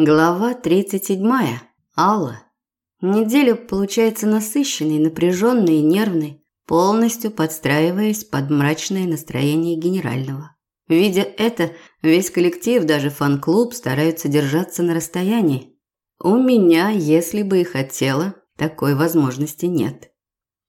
Глава 37. Алла. Неделя получается насыщенной, напряженной и нервной, полностью подстраиваясь под мрачное настроение генерального. Видя это, весь коллектив, даже фан-клуб стараются держаться на расстоянии. У меня, если бы и хотела, такой возможности нет.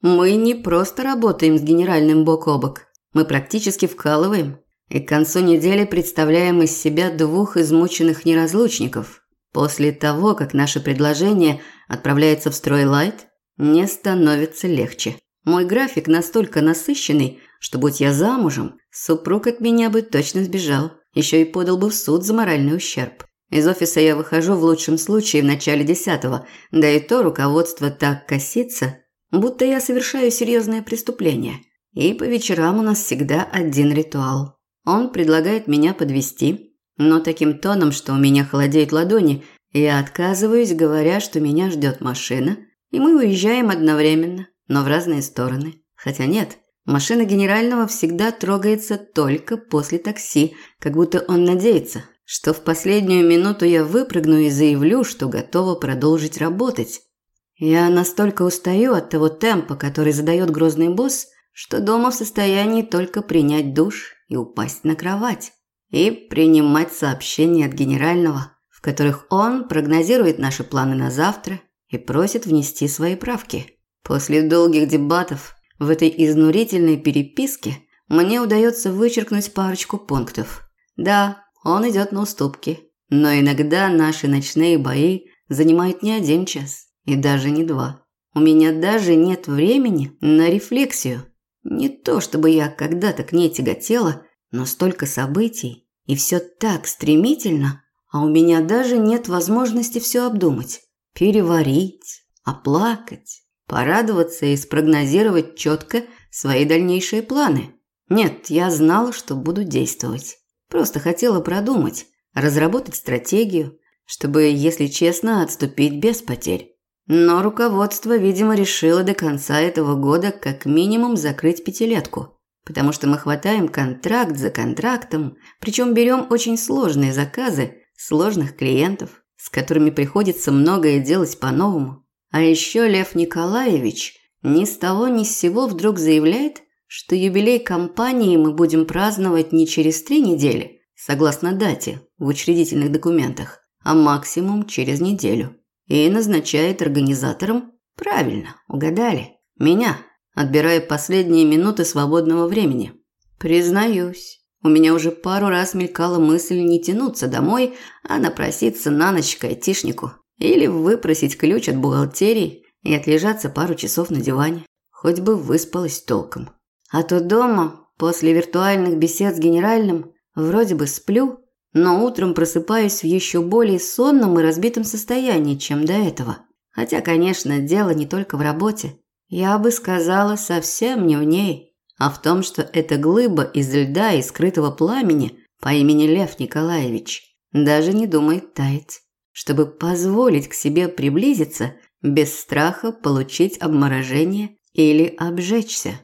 Мы не просто работаем с генеральным бок о бок, мы практически вкалываем, и к концу недели представляем из себя двух измученных неразлучников. После того, как наше предложение отправляется в строй лайт, не становится легче. Мой график настолько насыщенный, что будь я замужем, супруг от меня бы точно сбежал, еще и подал бы в суд за моральный ущерб. Из офиса я выхожу в лучшем случае в начале десятого, да и то руководство так косится, будто я совершаю серьезное преступление. И по вечерам у нас всегда один ритуал. Он предлагает меня подвести, но таким тоном, что у меня холодеют ладони, я отказываюсь, говоря, что меня ждет машина, и мы уезжаем одновременно, но в разные стороны. Хотя нет, машина генерального всегда трогается только после такси, как будто он надеется, что в последнюю минуту я выпрыгну и заявлю, что готова продолжить работать. Я настолько устаю от того темпа, который задает грозный босс, что дома в состоянии только принять душ и упасть на кровать и принимать сообщения от генерального, в которых он прогнозирует наши планы на завтра и просит внести свои правки. После долгих дебатов в этой изнурительной переписке мне удается вычеркнуть парочку пунктов. Да, он идет на уступки, но иногда наши ночные бои занимают не один час и даже не два. У меня даже нет времени на рефлексию. Не то чтобы я когда-то к ней тяготела, но столько событий, и все так стремительно, а у меня даже нет возможности все обдумать, переварить, оплакать, порадоваться и спрогнозировать четко свои дальнейшие планы. Нет, я знала, что буду действовать. Просто хотела продумать, разработать стратегию, чтобы, если честно, отступить без потерь. Но руководство, видимо, решило до конца этого года как минимум закрыть пятилетку потому что мы хватаем контракт за контрактом, причем берем очень сложные заказы, сложных клиентов, с которыми приходится многое делать по-новому. А еще Лев Николаевич ни с того ни с сего вдруг заявляет, что юбилей компании мы будем праздновать не через три недели, согласно дате в учредительных документах, а максимум через неделю. И назначает организатором, правильно, угадали, меня – отбирая последние минуты свободного времени. Признаюсь, у меня уже пару раз мелькала мысль не тянуться домой, а напроситься на ночь к айтишнику. Или выпросить ключ от бухгалтерии и отлежаться пару часов на диване. Хоть бы выспалась толком. А то дома, после виртуальных бесед с генеральным, вроде бы сплю, но утром просыпаюсь в еще более сонном и разбитом состоянии, чем до этого. Хотя, конечно, дело не только в работе. Я бы сказала, совсем не в ней, а в том, что эта глыба из льда и скрытого пламени по имени Лев Николаевич даже не думает таять, чтобы позволить к себе приблизиться без страха получить обморожение или обжечься.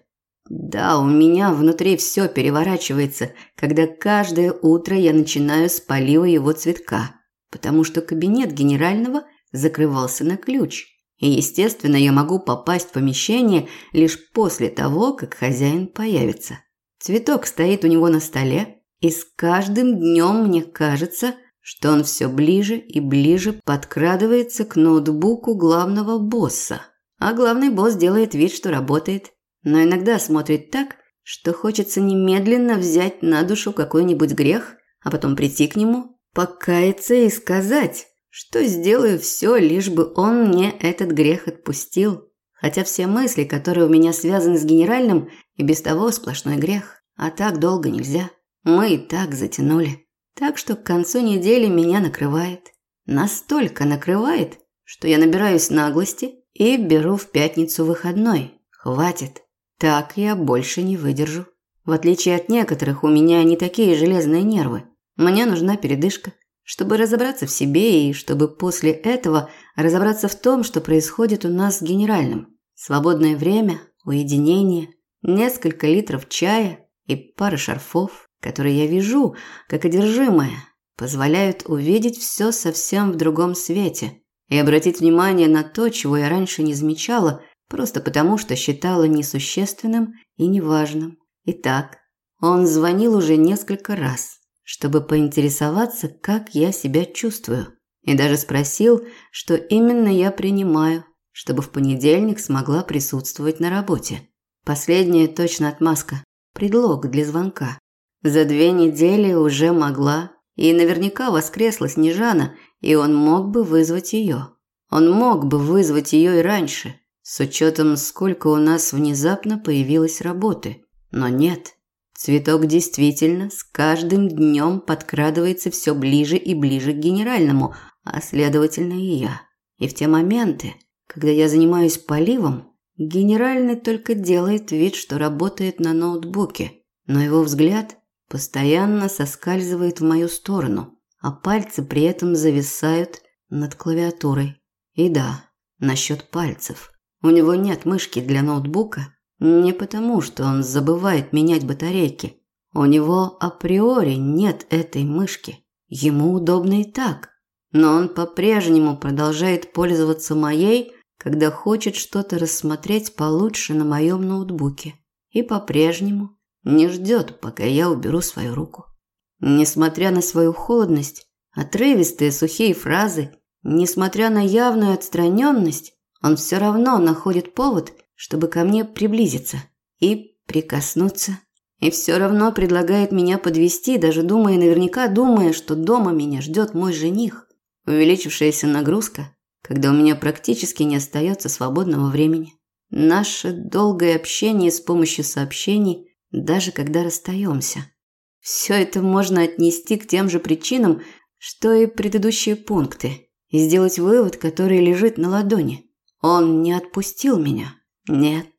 Да, у меня внутри все переворачивается, когда каждое утро я начинаю с полива его цветка, потому что кабинет генерального закрывался на ключ – и, естественно, я могу попасть в помещение лишь после того, как хозяин появится. Цветок стоит у него на столе, и с каждым днем мне кажется, что он все ближе и ближе подкрадывается к ноутбуку главного босса. А главный босс делает вид, что работает, но иногда смотрит так, что хочется немедленно взять на душу какой-нибудь грех, а потом прийти к нему, покаяться и сказать что сделаю все, лишь бы он мне этот грех отпустил. Хотя все мысли, которые у меня связаны с генеральным, и без того сплошной грех. А так долго нельзя. Мы и так затянули. Так что к концу недели меня накрывает. Настолько накрывает, что я набираюсь наглости и беру в пятницу выходной. Хватит. Так я больше не выдержу. В отличие от некоторых, у меня не такие железные нервы. Мне нужна передышка чтобы разобраться в себе и чтобы после этого разобраться в том, что происходит у нас с генеральным. Свободное время, уединение, несколько литров чая и пара шарфов, которые я вяжу, как одержимая. позволяют увидеть все совсем в другом свете и обратить внимание на то, чего я раньше не замечала, просто потому что считала несущественным и неважным. Итак, он звонил уже несколько раз, чтобы поинтересоваться, как я себя чувствую, и даже спросил, что именно я принимаю, чтобы в понедельник смогла присутствовать на работе. Последняя точно отмазка, предлог для звонка. За две недели уже могла, и наверняка воскресла Снежана, и он мог бы вызвать ее. Он мог бы вызвать ее и раньше, с учетом, сколько у нас внезапно появилось работы. Но нет. Цветок действительно с каждым днем подкрадывается все ближе и ближе к генеральному, а следовательно и я. И в те моменты, когда я занимаюсь поливом, генеральный только делает вид, что работает на ноутбуке, но его взгляд постоянно соскальзывает в мою сторону, а пальцы при этом зависают над клавиатурой. И да, насчет пальцев. У него нет мышки для ноутбука, не потому, что он забывает менять батарейки. У него априори нет этой мышки. Ему удобно и так. Но он по-прежнему продолжает пользоваться моей, когда хочет что-то рассмотреть получше на моем ноутбуке. И по-прежнему не ждет, пока я уберу свою руку. Несмотря на свою холодность, отрывистые сухие фразы, несмотря на явную отстраненность, он все равно находит повод – чтобы ко мне приблизиться и прикоснуться. И все равно предлагает меня подвести, даже думая, наверняка думая, что дома меня ждет мой жених. Увеличившаяся нагрузка, когда у меня практически не остается свободного времени. Наше долгое общение с помощью сообщений, даже когда расстаемся. Все это можно отнести к тем же причинам, что и предыдущие пункты, и сделать вывод, который лежит на ладони. Он не отпустил меня. Нет,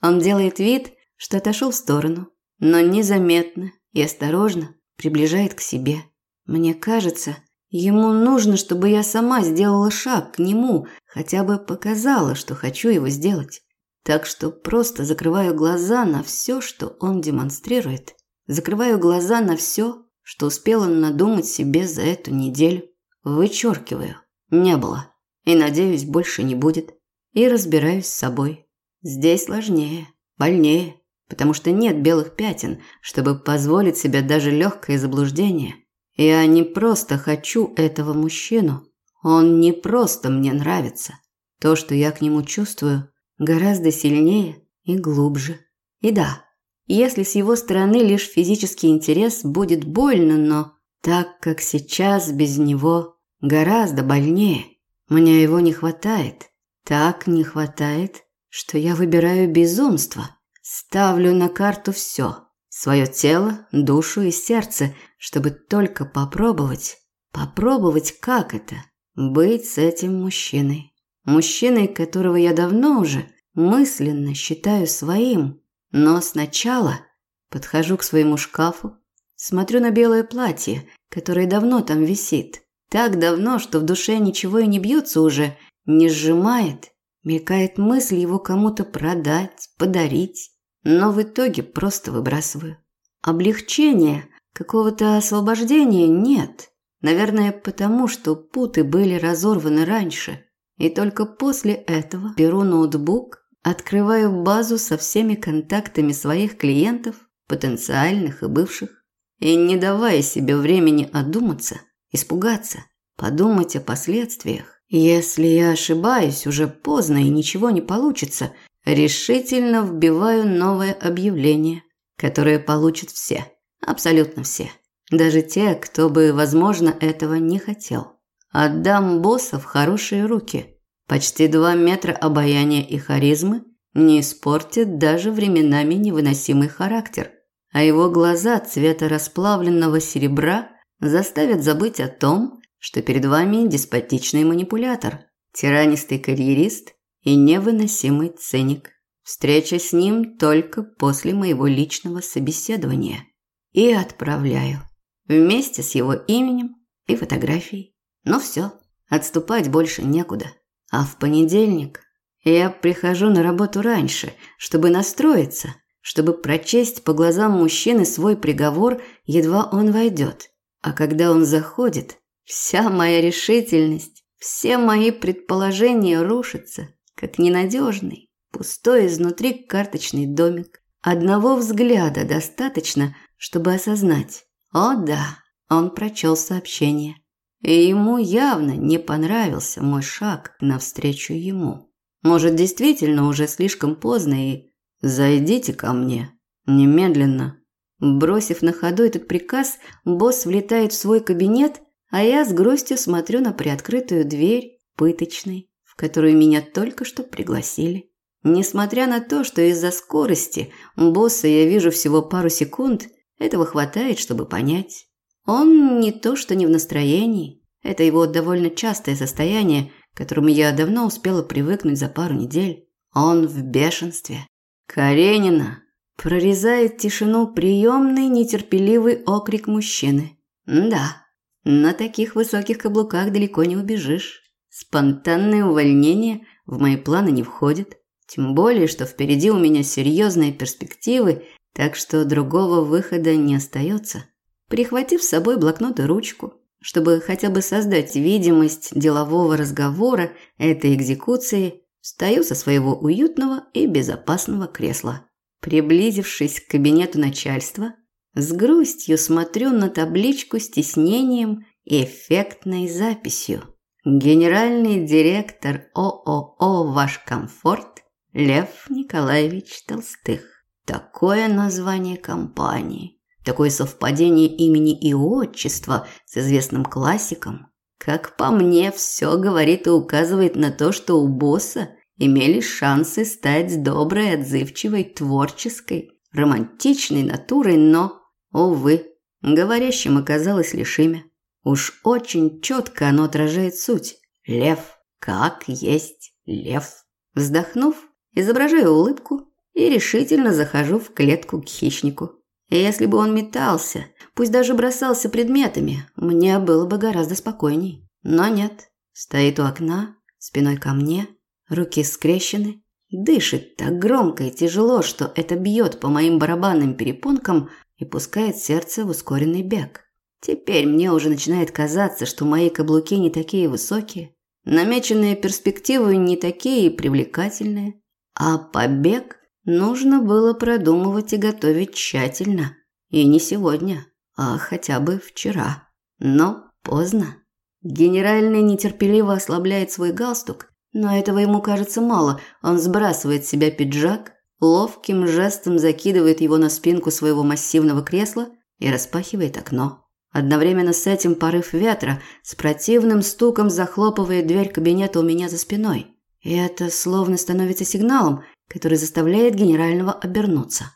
он делает вид, что отошел в сторону, но незаметно и осторожно приближает к себе. Мне кажется, ему нужно, чтобы я сама сделала шаг к нему, хотя бы показала, что хочу его сделать. Так что просто закрываю глаза на все, что он демонстрирует. Закрываю глаза на все, что успела надумать себе за эту неделю. Вычеркиваю. Не было. И, надеюсь, больше не будет. И разбираюсь с собой. Здесь сложнее, больнее, потому что нет белых пятен, чтобы позволить себе даже легкое заблуждение. Я не просто хочу этого мужчину, он не просто мне нравится. То, что я к нему чувствую, гораздо сильнее и глубже. И да, если с его стороны лишь физический интерес будет больно, но так как сейчас без него гораздо больнее. Мне его не хватает. Так не хватает, что я выбираю безумство, ставлю на карту все, свое тело, душу и сердце, чтобы только попробовать, попробовать, как это быть с этим мужчиной. Мужчиной, которого я давно уже мысленно считаю своим, но сначала подхожу к своему шкафу, смотрю на белое платье, которое давно там висит, так давно, что в душе ничего и не бьется уже, не сжимает Мелькает мысль его кому-то продать, подарить, но в итоге просто выбрасываю. Облегчения, какого-то освобождения нет. Наверное, потому что путы были разорваны раньше. И только после этого беру ноутбук, открываю базу со всеми контактами своих клиентов, потенциальных и бывших, и не давая себе времени одуматься, испугаться, подумать о последствиях, если я ошибаюсь, уже поздно и ничего не получится, решительно вбиваю новое объявление, которое получат все, абсолютно все, даже те, кто бы, возможно, этого не хотел. Отдам босса в хорошие руки. Почти два метра обаяния и харизмы не испортят даже временами невыносимый характер, а его глаза цвета расплавленного серебра заставят забыть о том, что перед вами деспотичный манипулятор, тиранистый карьерист и невыносимый циник. Встреча с ним только после моего личного собеседования. И отправляю. Вместе с его именем и фотографией. Ну все, отступать больше некуда. А в понедельник я прихожу на работу раньше, чтобы настроиться, чтобы прочесть по глазам мужчины свой приговор, едва он войдет. А когда он заходит, вся моя решительность, все мои предположения рушатся, как ненадежный, пустой изнутри карточный домик. Одного взгляда достаточно, чтобы осознать. О да, он прочел сообщение. И ему явно не понравился мой шаг навстречу ему. Может, действительно уже слишком поздно и... «Зайдите ко мне. Немедленно». Бросив на ходу этот приказ, босс влетает в свой кабинет, а я с грустью смотрю на приоткрытую дверь пыточной, в которую меня только что пригласили. Несмотря на то, что из-за скорости босса я вижу всего пару секунд, этого хватает, чтобы понять. Он не то что не в настроении, это его довольно частое состояние, к которому я давно успела привыкнуть за пару недель. Он в бешенстве. «Каренина!» Прорезает тишину приемный нетерпеливый окрик мужчины. «Да, на таких высоких каблуках далеко не убежишь. Спонтанное увольнение в мои планы не входит. Тем более, что впереди у меня серьезные перспективы, так что другого выхода не остается. Прихватив с собой блокнот и ручку, чтобы хотя бы создать видимость делового разговора этой экзекуции, встаю со своего уютного и безопасного кресла. Приблизившись к кабинету начальства, с грустью смотрю на табличку с тиснением и эффектной записью. Генеральный директор ООО «Ваш комфорт» Лев Николаевич Толстых. Такое название компании. Такое совпадение имени и отчества с известным классиком. Как по мне, все говорит и указывает на то, что у босса имели шансы стать доброй, отзывчивой, творческой, романтичной натурой, но, увы, говорящим оказалось лишь имя. Уж очень четко оно отражает суть. Лев, как есть лев. Вздохнув, изображаю улыбку и решительно захожу в клетку к хищнику. Если бы он метался, пусть даже бросался предметами, мне было бы гораздо спокойней. Но нет. Стоит у окна, спиной ко мне, руки скрещены, дышит так громко и тяжело, что это бьет по моим барабанным перепонкам и пускает сердце в ускоренный бег. Теперь мне уже начинает казаться, что мои каблуки не такие высокие, намеченные перспективы не такие привлекательные, а побег нужно было продумывать и готовить тщательно. И не сегодня, а хотя бы вчера. Но поздно. Генеральный нетерпеливо ослабляет свой галстук, но этого ему кажется мало. Он сбрасывает с себя пиджак, ловким жестом закидывает его на спинку своего массивного кресла и распахивает окно. Одновременно с этим порыв ветра с противным стуком захлопывает дверь кабинета у меня за спиной. И это словно становится сигналом, который заставляет генерального обернуться.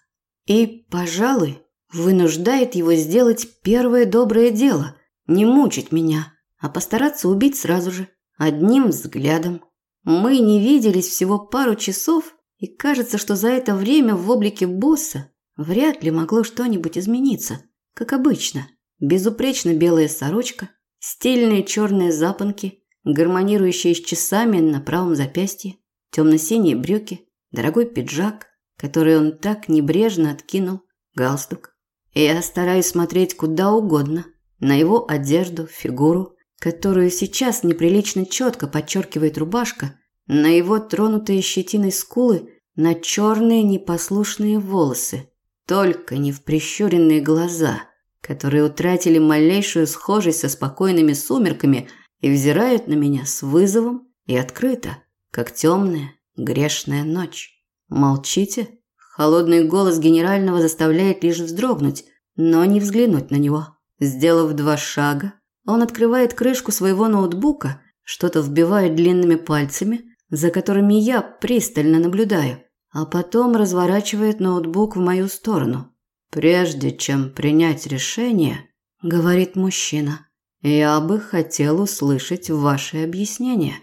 И, пожалуй, вынуждает его сделать первое доброе дело – не мучить меня, а постараться убить сразу же, одним взглядом. Мы не виделись всего пару часов, и кажется, что за это время в облике босса вряд ли могло что-нибудь измениться, как обычно. Безупречно белая сорочка, стильные черные запонки, гармонирующие с часами на правом запястье, темно-синие брюки, дорогой пиджак, который он так небрежно откинул, галстук. И я стараюсь смотреть куда угодно, на его одежду, фигуру, которую сейчас неприлично четко подчеркивает рубашка, на его тронутые щетиной скулы, на черные непослушные волосы, только не в прищуренные глаза, которые утратили малейшую схожесть со спокойными сумерками и взирают на меня с вызовом и открыто, как темная, Грешная ночь. Молчите? Холодный голос генерального заставляет лишь вздрогнуть, но не взглянуть на него. Сделав два шага, он открывает крышку своего ноутбука, что-то вбивает длинными пальцами, за которыми я пристально наблюдаю, а потом разворачивает ноутбук в мою сторону. Прежде чем принять решение, говорит мужчина, я бы хотел услышать ваши объяснения.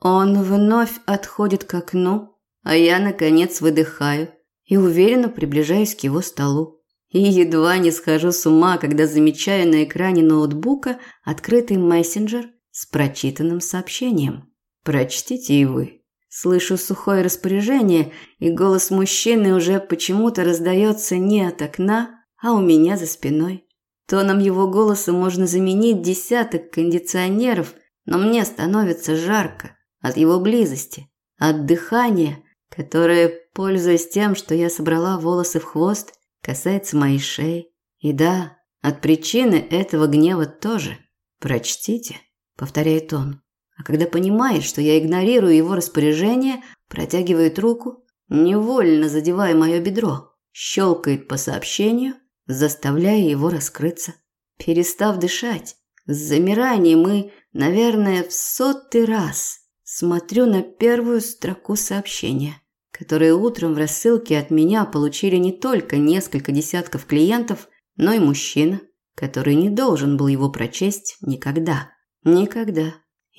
Он вновь отходит к окну, а я, наконец, выдыхаю и уверенно приближаюсь к его столу. И едва не схожу с ума, когда замечаю на экране ноутбука открытый мессенджер с прочитанным сообщением. «Прочтите и вы». Слышу сухое распоряжение, и голос мужчины уже почему-то раздается не от окна, а у меня за спиной. Тоном его голоса можно заменить десяток кондиционеров, но мне становится жарко от его близости, от дыхания, которое, пользуясь тем, что я собрала волосы в хвост, касается моей шеи. И да, от причины этого гнева тоже. Прочтите, повторяет он. А когда понимает, что я игнорирую его распоряжение, протягивает руку, невольно задевая мое бедро, щелкает по сообщению, заставляя его раскрыться. Перестав дышать, с замиранием и, наверное, в сотый раз смотрю на первую строку сообщения, которые утром в рассылке от меня получили не только несколько десятков клиентов, но и мужчина, который не должен был его прочесть никогда. Никогда.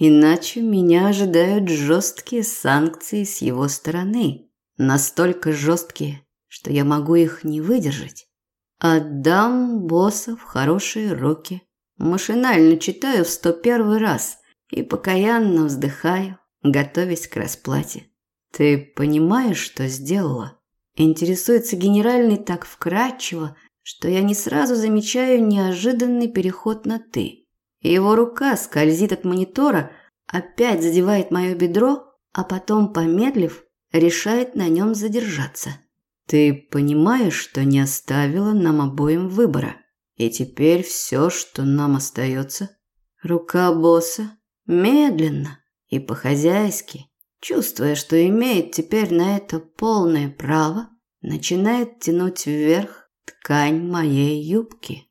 Иначе меня ожидают жесткие санкции с его стороны. Настолько жесткие, что я могу их не выдержать. Отдам босса в хорошие руки. Машинально читаю в сто первый раз и покаянно вздыхаю, готовясь к расплате. Ты понимаешь, что сделала? Интересуется генеральный так вкратчиво, что я не сразу замечаю неожиданный переход на «ты». Его рука скользит от монитора, опять задевает мое бедро, а потом, помедлив, решает на нем задержаться. Ты понимаешь, что не оставила нам обоим выбора. И теперь все, что нам остается, рука босса медленно и по-хозяйски, чувствуя, что имеет теперь на это полное право, начинает тянуть вверх ткань моей юбки.